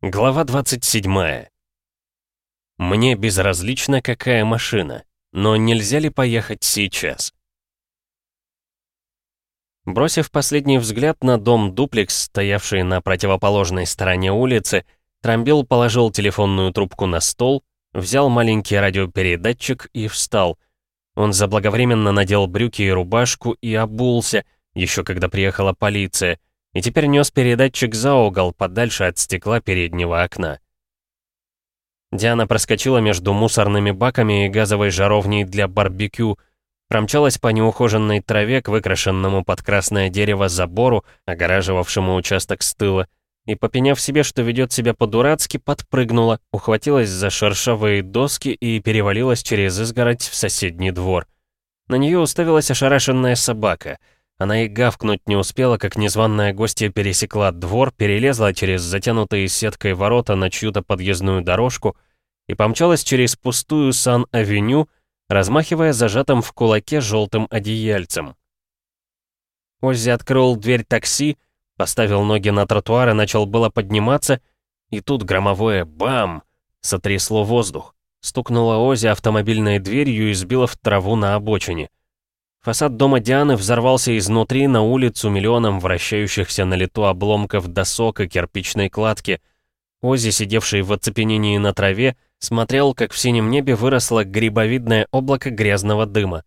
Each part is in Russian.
Глава 27. Мне безразлично, какая машина, но нельзя ли поехать сейчас? Бросив последний взгляд на дом-дуплекс, стоявший на противоположной стороне улицы, Трамбил положил телефонную трубку на стол, взял маленький радиопередатчик и встал. Он заблаговременно надел брюки и рубашку и обулся, еще когда приехала полиция — и теперь нес передатчик за угол, подальше от стекла переднего окна. Диана проскочила между мусорными баками и газовой жаровней для барбекю, промчалась по неухоженной траве к выкрашенному под красное дерево забору, огораживавшему участок с тыла, и, попеняв себе, что ведет себя по-дурацки, подпрыгнула, ухватилась за шершавые доски и перевалилась через изгородь в соседний двор. На нее уставилась ошарашенная собака — она и гавкнуть не успела, как незваная гостья пересекла двор, перелезла через затянутые сеткой ворота на чью-то подъездную дорожку и помчалась через пустую Сан-авеню, размахивая зажатым в кулаке желтым одеяльцем. Оззи открыл дверь такси, поставил ноги на тротуар и начал было подниматься, и тут громовое «бам!» сотрясло воздух. Стукнула Оззи автомобильной дверью и сбила в траву на обочине. Фасад дома Дианы взорвался изнутри на улицу миллионом вращающихся на лету обломков досок и кирпичной кладки. Ози, сидевший в оцепенении на траве, смотрел, как в синем небе выросло грибовидное облако грязного дыма.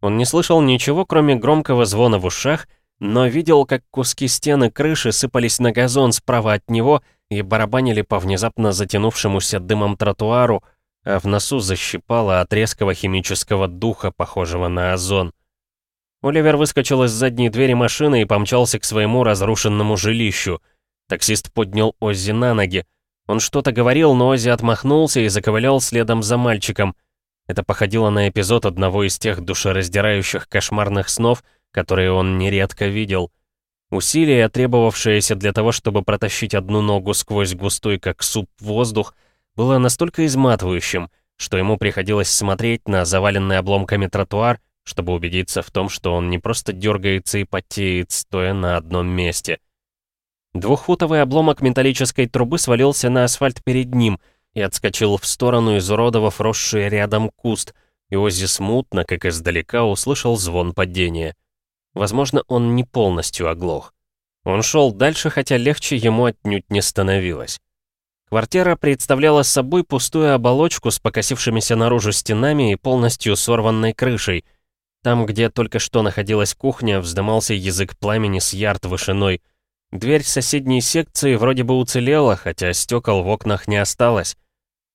Он не слышал ничего, кроме громкого звона в ушах, но видел, как куски стены крыши сыпались на газон справа от него и барабанили по внезапно затянувшемуся дымом тротуару, а в носу защипало от резкого химического духа, похожего на озон. Оливер выскочил из задней двери машины и помчался к своему разрушенному жилищу. Таксист поднял Оззи на ноги. Он что-то говорил, но Оззи отмахнулся и заковылял следом за мальчиком. Это походило на эпизод одного из тех душераздирающих кошмарных снов, которые он нередко видел. Усилие, требовавшееся для того, чтобы протащить одну ногу сквозь густой, как суп, воздух, было настолько изматывающим, что ему приходилось смотреть на заваленный обломками тротуар, чтобы убедиться в том, что он не просто дергается и потеет, стоя на одном месте. Двухфутовый обломок металлической трубы свалился на асфальт перед ним и отскочил в сторону, изуродовав росший рядом куст, и Оззи смутно, как издалека, услышал звон падения. Возможно, он не полностью оглох. Он шел дальше, хотя легче ему отнюдь не становилось. Квартира представляла собой пустую оболочку с покосившимися наружу стенами и полностью сорванной крышей — там, где только что находилась кухня, вздымался язык пламени с ярд вышиной. Дверь соседней секции вроде бы уцелела, хотя стекол в окнах не осталось.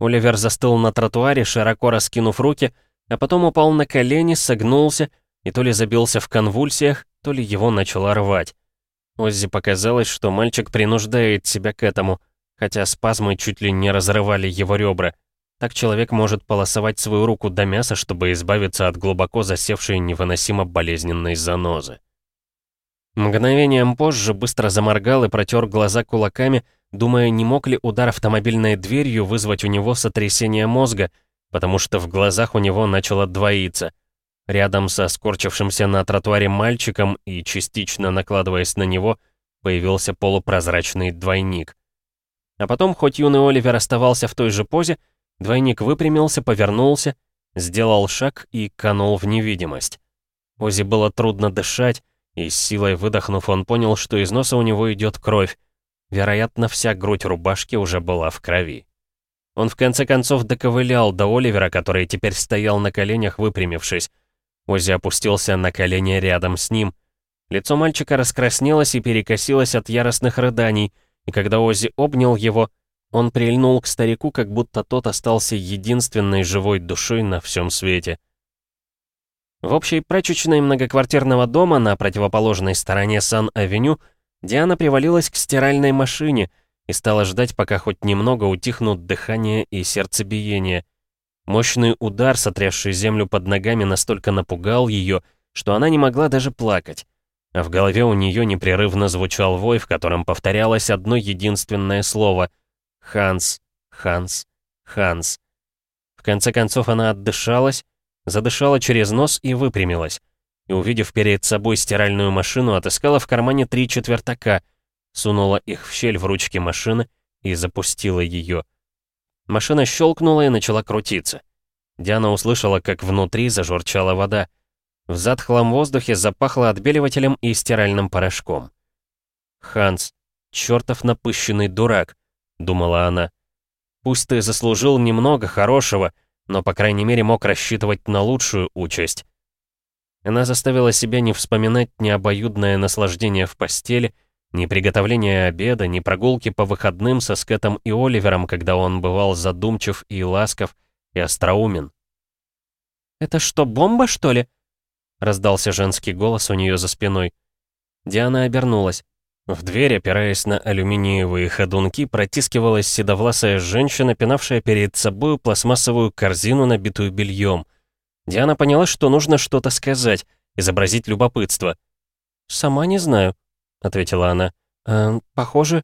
Оливер застыл на тротуаре, широко раскинув руки, а потом упал на колени, согнулся и то ли забился в конвульсиях, то ли его начало рвать. Оззи показалось, что мальчик принуждает себя к этому, хотя спазмы чуть ли не разрывали его ребра. Так человек может полосовать свою руку до мяса, чтобы избавиться от глубоко засевшей невыносимо болезненной занозы. Мгновением позже быстро заморгал и протер глаза кулаками, думая, не мог ли удар автомобильной дверью вызвать у него сотрясение мозга, потому что в глазах у него начало двоиться. Рядом со скорчившимся на тротуаре мальчиком и частично накладываясь на него, появился полупрозрачный двойник. А потом, хоть юный Оливер оставался в той же позе, Двойник выпрямился, повернулся, сделал шаг и канул в невидимость. Ози было трудно дышать, и с силой выдохнув, он понял, что из носа у него идет кровь. Вероятно, вся грудь рубашки уже была в крови. Он в конце концов доковылял до Оливера, который теперь стоял на коленях, выпрямившись. Ози опустился на колени рядом с ним. Лицо мальчика раскраснелось и перекосилось от яростных рыданий, и когда Ози обнял его, он прильнул к старику, как будто тот остался единственной живой душой на всем свете. В общей прачечной многоквартирного дома на противоположной стороне Сан-авеню Диана привалилась к стиральной машине и стала ждать, пока хоть немного утихнут дыхание и сердцебиение. Мощный удар, сотрясший землю под ногами, настолько напугал ее, что она не могла даже плакать. А в голове у нее непрерывно звучал вой, в котором повторялось одно единственное слово — Ханс, Ханс, Ханс. В конце концов она отдышалась, задышала через нос и выпрямилась. И, увидев перед собой стиральную машину, отыскала в кармане три четвертака, сунула их в щель в ручке машины и запустила ее. Машина щелкнула и начала крутиться. Диана услышала, как внутри зажурчала вода. В затхлом воздухе запахло отбеливателем и стиральным порошком. «Ханс, чертов напыщенный дурак», — думала она. «Пусть ты заслужил немного хорошего, но, по крайней мере, мог рассчитывать на лучшую участь». Она заставила себя не вспоминать ни обоюдное наслаждение в постели, ни приготовление обеда, ни прогулки по выходным со Скэтом и Оливером, когда он бывал задумчив и ласков, и остроумен. «Это что, бомба, что ли?» — раздался женский голос у нее за спиной. Диана обернулась. В дверь, опираясь на алюминиевые ходунки, протискивалась седовласая женщина, пинавшая перед собой пластмассовую корзину, набитую бельем. Диана поняла, что нужно что-то сказать, изобразить любопытство. «Сама не знаю», — ответила она. «Э, «Похоже...»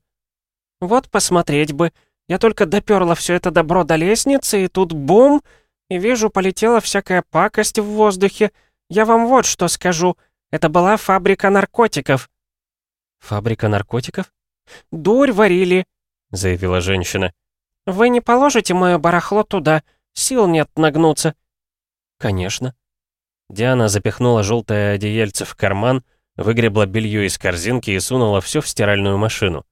«Вот посмотреть бы. Я только доперла все это добро до лестницы, и тут бум, и вижу, полетела всякая пакость в воздухе. Я вам вот что скажу. Это была фабрика наркотиков». «Фабрика наркотиков?» «Дурь варили», — заявила женщина. «Вы не положите мое барахло туда. Сил нет нагнуться». «Конечно». Диана запихнула желтое одеяльце в карман, выгребла белье из корзинки и сунула все в стиральную машину.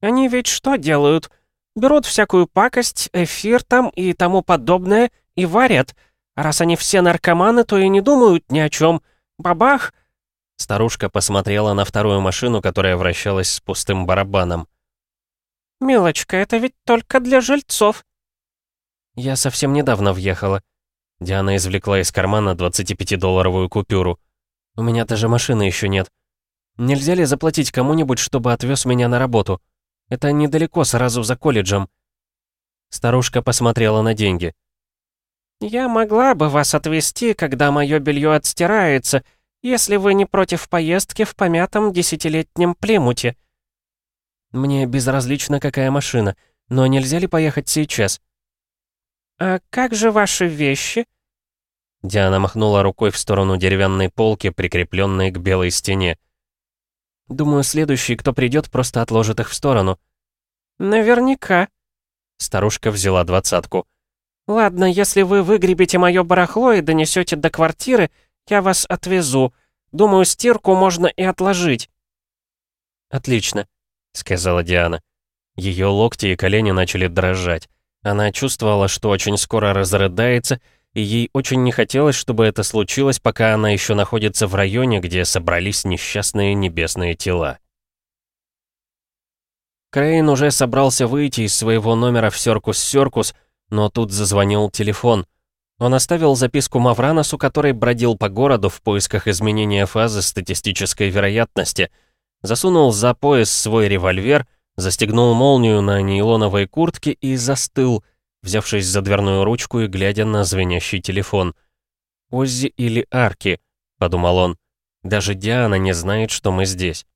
«Они ведь что делают? Берут всякую пакость, эфир там и тому подобное и варят. А раз они все наркоманы, то и не думают ни о чем. Бабах, Старушка посмотрела на вторую машину, которая вращалась с пустым барабаном. «Милочка, это ведь только для жильцов». «Я совсем недавно въехала». Диана извлекла из кармана 25-долларовую купюру. «У меня даже машины еще нет. Нельзя ли заплатить кому-нибудь, чтобы отвез меня на работу? Это недалеко, сразу за колледжем». Старушка посмотрела на деньги. «Я могла бы вас отвезти, когда мое белье отстирается», если вы не против поездки в помятом десятилетнем Плимуте». «Мне безразлично, какая машина, но нельзя ли поехать сейчас?» «А как же ваши вещи?» Диана махнула рукой в сторону деревянной полки, прикрепленной к белой стене. «Думаю, следующий, кто придет, просто отложит их в сторону». «Наверняка». Старушка взяла двадцатку. «Ладно, если вы выгребете мое барахло и донесете до квартиры, я вас отвезу. Думаю, стирку можно и отложить». «Отлично», — сказала Диана. Ее локти и колени начали дрожать. Она чувствовала, что очень скоро разрыдается, и ей очень не хотелось, чтобы это случилось, пока она еще находится в районе, где собрались несчастные небесные тела. Крейн уже собрался выйти из своего номера в Серкус-Серкус, но тут зазвонил телефон — он оставил записку Мавраносу, который бродил по городу в поисках изменения фазы статистической вероятности, засунул за пояс свой револьвер, застегнул молнию на нейлоновой куртке и застыл, взявшись за дверную ручку и глядя на звенящий телефон. «Оззи или Арки», — подумал он. «Даже Диана не знает, что мы здесь.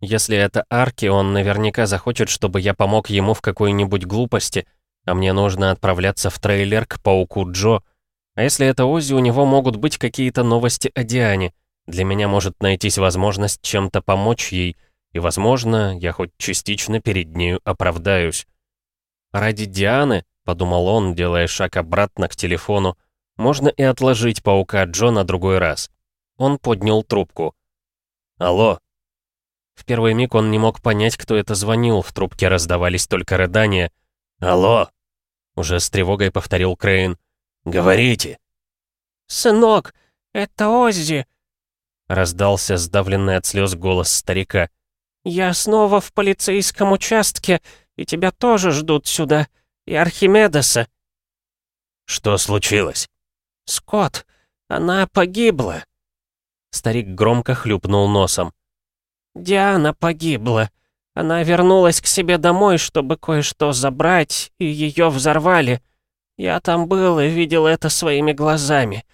Если это Арки, он наверняка захочет, чтобы я помог ему в какой-нибудь глупости, а мне нужно отправляться в трейлер к пауку Джо, а если это Оззи, у него могут быть какие-то новости о Диане. Для меня может найтись возможность чем-то помочь ей, и, возможно, я хоть частично перед нею оправдаюсь. «Ради Дианы», — подумал он, делая шаг обратно к телефону, «можно и отложить паука Джо на другой раз». Он поднял трубку. «Алло». В первый миг он не мог понять, кто это звонил, в трубке раздавались только рыдания. «Алло», — уже с тревогой повторил Крейн. «Говорите!» «Сынок, это Оззи!» Раздался сдавленный от слез голос старика. «Я снова в полицейском участке, и тебя тоже ждут сюда, и Архимедеса». «Что случилось?» «Скотт, она погибла». Старик громко хлюпнул носом. «Диана погибла. Она вернулась к себе домой, чтобы кое-что забрать, и ее взорвали. Я там был и видел это своими глазами.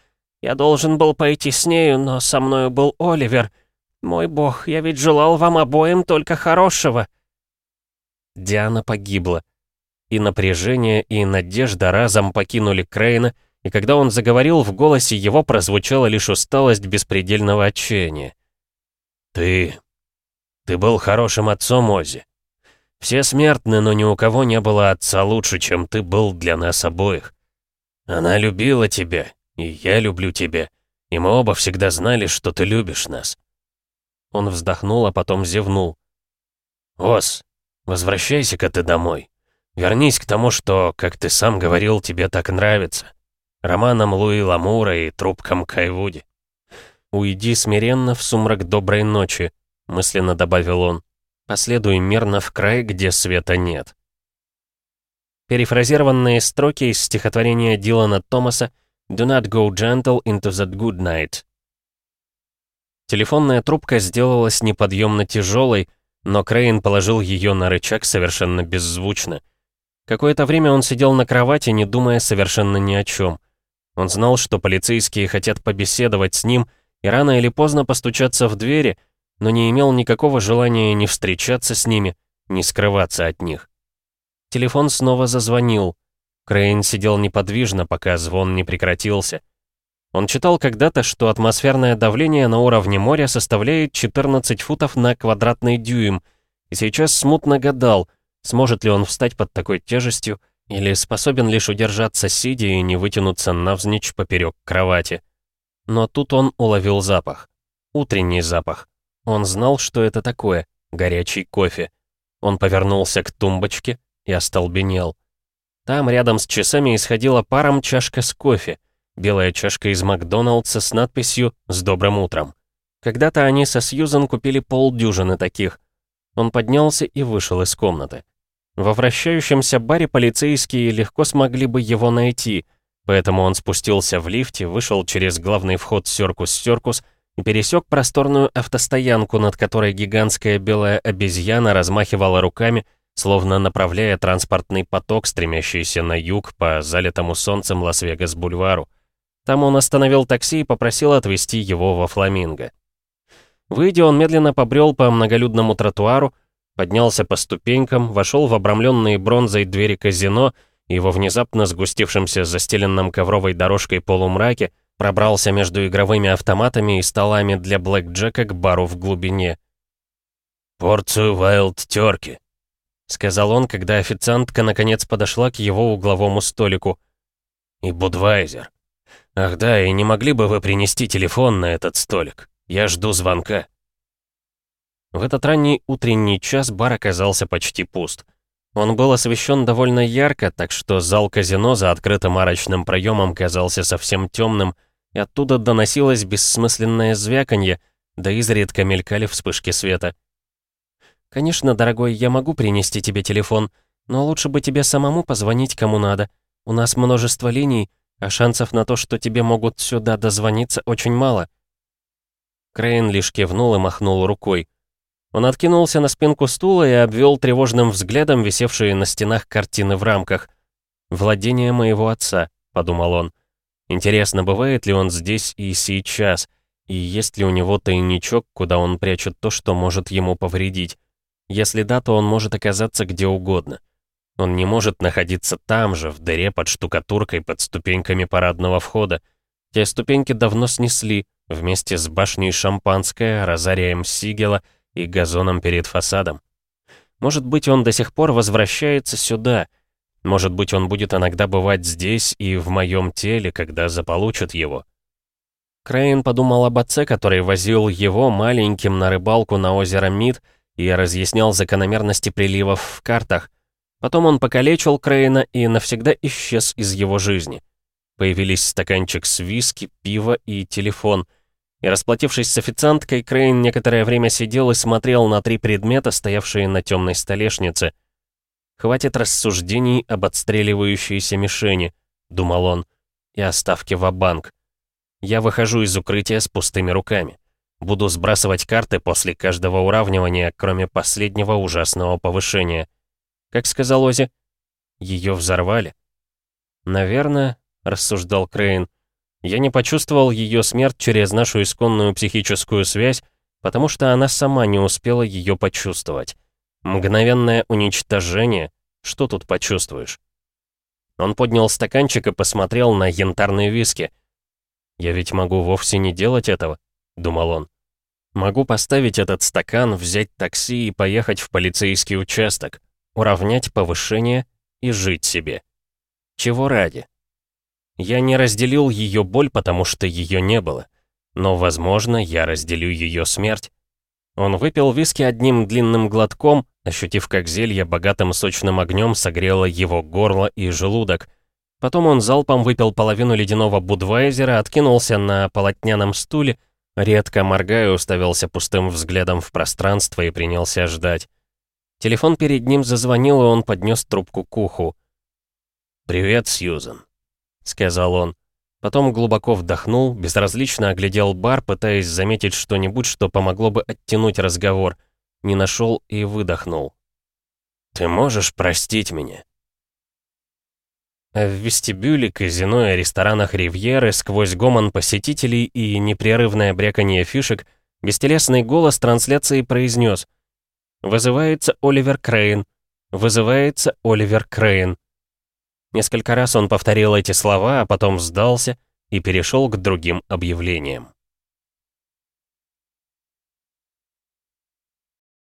Я должен был пойти с нею, но со мною был Оливер. Мой бог, я ведь желал вам обоим только хорошего». Диана погибла. И напряжение, и надежда разом покинули Крейна, и когда он заговорил, в голосе его прозвучала лишь усталость беспредельного отчаяния. «Ты... ты был хорошим отцом, Ози. Все смертны, но ни у кого не было отца лучше, чем ты был для нас обоих. Она любила тебя, и я люблю тебя, и мы оба всегда знали, что ты любишь нас». Он вздохнул, а потом зевнул. «Ос, возвращайся-ка ты домой. Вернись к тому, что, как ты сам говорил, тебе так нравится. Романам Луи Ламура и трубкам Кайвуди. «Уйди смиренно в сумрак доброй ночи», — мысленно добавил он. «Последуй мирно в край, где света нет». Перефразированные строки из стихотворения Дилана Томаса «Do not go gentle into that good night». Телефонная трубка сделалась неподъемно тяжелой, но Крейн положил ее на рычаг совершенно беззвучно. Какое-то время он сидел на кровати, не думая совершенно ни о чем. Он знал, что полицейские хотят побеседовать с ним и рано или поздно постучаться в двери, но не имел никакого желания ни встречаться с ними, ни скрываться от них. Телефон снова зазвонил. Крейн сидел неподвижно, пока звон не прекратился. Он читал когда-то, что атмосферное давление на уровне моря составляет 14 футов на квадратный дюйм, и сейчас смутно гадал, сможет ли он встать под такой тяжестью, или способен лишь удержаться сидя и не вытянуться навзничь поперек кровати. Но тут он уловил запах. Утренний запах. Он знал, что это такое. Горячий кофе. Он повернулся к тумбочке и остолбенел. Там рядом с часами исходила паром чашка с кофе. Белая чашка из Макдоналдса с надписью «С добрым утром». Когда-то они со Сьюзан купили полдюжины таких. Он поднялся и вышел из комнаты. Во вращающемся баре полицейские легко смогли бы его найти — Поэтому он спустился в лифте, вышел через главный вход Сёркус-Сёркус пересек просторную автостоянку, над которой гигантская белая обезьяна размахивала руками, словно направляя транспортный поток, стремящийся на юг по залитому солнцем Лас-Вегас-бульвару. Там он остановил такси и попросил отвезти его во Фламинго. Выйдя, он медленно побрел по многолюдному тротуару, поднялся по ступенькам, вошел в обрамленные бронзой двери казино — и во внезапно сгустившемся застеленном ковровой дорожкой полумраке пробрался между игровыми автоматами и столами для блэкджека к бару в глубине. «Порцию Вайлд терки», — сказал он, когда официантка наконец подошла к его угловому столику. «И Будвайзер. Ах да, и не могли бы вы принести телефон на этот столик? Я жду звонка». В этот ранний утренний час бар оказался почти пуст. Он был освещен довольно ярко, так что зал казино за открытым арочным проемом казался совсем темным, и оттуда доносилось бессмысленное звяканье, да изредка мелькали вспышки света. «Конечно, дорогой, я могу принести тебе телефон, но лучше бы тебе самому позвонить кому надо. У нас множество линий, а шансов на то, что тебе могут сюда дозвониться, очень мало». Крейн лишь кивнул и махнул рукой. Он откинулся на спинку стула и обвел тревожным взглядом висевшие на стенах картины в рамках. «Владение моего отца», — подумал он. «Интересно, бывает ли он здесь и сейчас? И есть ли у него тайничок, куда он прячет то, что может ему повредить? Если да, то он может оказаться где угодно. Он не может находиться там же, в дыре под штукатуркой, под ступеньками парадного входа. Те ступеньки давно снесли, вместе с башней шампанское, розарием Сигела — и газоном перед фасадом. Может быть, он до сих пор возвращается сюда. Может быть, он будет иногда бывать здесь и в моем теле, когда заполучат его. Крейн подумал об отце, который возил его маленьким на рыбалку на озеро Мид и разъяснял закономерности приливов в картах. Потом он покалечил Крейна и навсегда исчез из его жизни. Появились стаканчик с виски, пиво и телефон — и расплатившись с официанткой, Крейн некоторое время сидел и смотрел на три предмета, стоявшие на темной столешнице. «Хватит рассуждений об отстреливающейся мишени», — думал он, — «и оставки в банк Я выхожу из укрытия с пустыми руками. Буду сбрасывать карты после каждого уравнивания, кроме последнего ужасного повышения. Как сказал Ози, ее взорвали. «Наверное», — рассуждал Крейн, — я не почувствовал ее смерть через нашу исконную психическую связь, потому что она сама не успела ее почувствовать. Мгновенное уничтожение, что тут почувствуешь? Он поднял стаканчик и посмотрел на янтарные виски. «Я ведь могу вовсе не делать этого», — думал он. «Могу поставить этот стакан, взять такси и поехать в полицейский участок. уравнять повышение и жить себе. Чего ради? Я не разделил ее боль, потому что ее не было. Но, возможно, я разделю ее смерть. Он выпил виски одним длинным глотком, ощутив, как зелье богатым сочным огнем согрело его горло и желудок. Потом он залпом выпил половину ледяного будвайзера, откинулся на полотняном стуле, редко моргая, уставился пустым взглядом в пространство и принялся ждать. Телефон перед ним зазвонил, и он поднес трубку к уху. «Привет, Сьюзен», — сказал он. Потом глубоко вдохнул, безразлично оглядел бар, пытаясь заметить что-нибудь, что помогло бы оттянуть разговор. Не нашел и выдохнул. «Ты можешь простить меня?» В вестибюле, казино и ресторанах Ривьеры, сквозь гомон посетителей и непрерывное бряканье фишек, бестелесный голос трансляции произнес «Вызывается Оливер Крейн! Вызывается Оливер Крейн!» Несколько раз он повторил эти слова, а потом сдался и перешел к другим объявлениям.